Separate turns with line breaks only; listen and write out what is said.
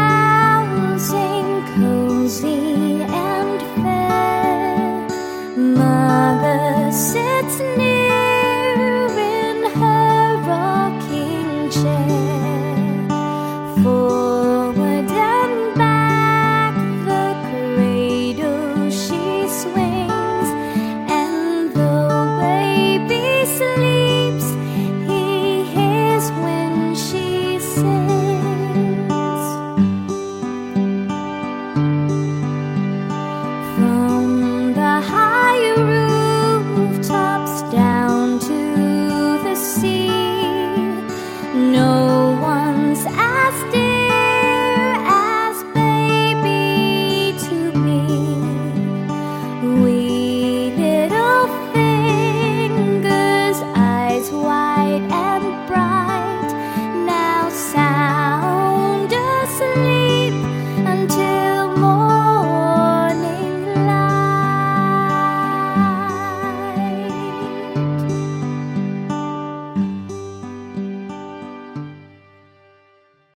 flowers and cozy.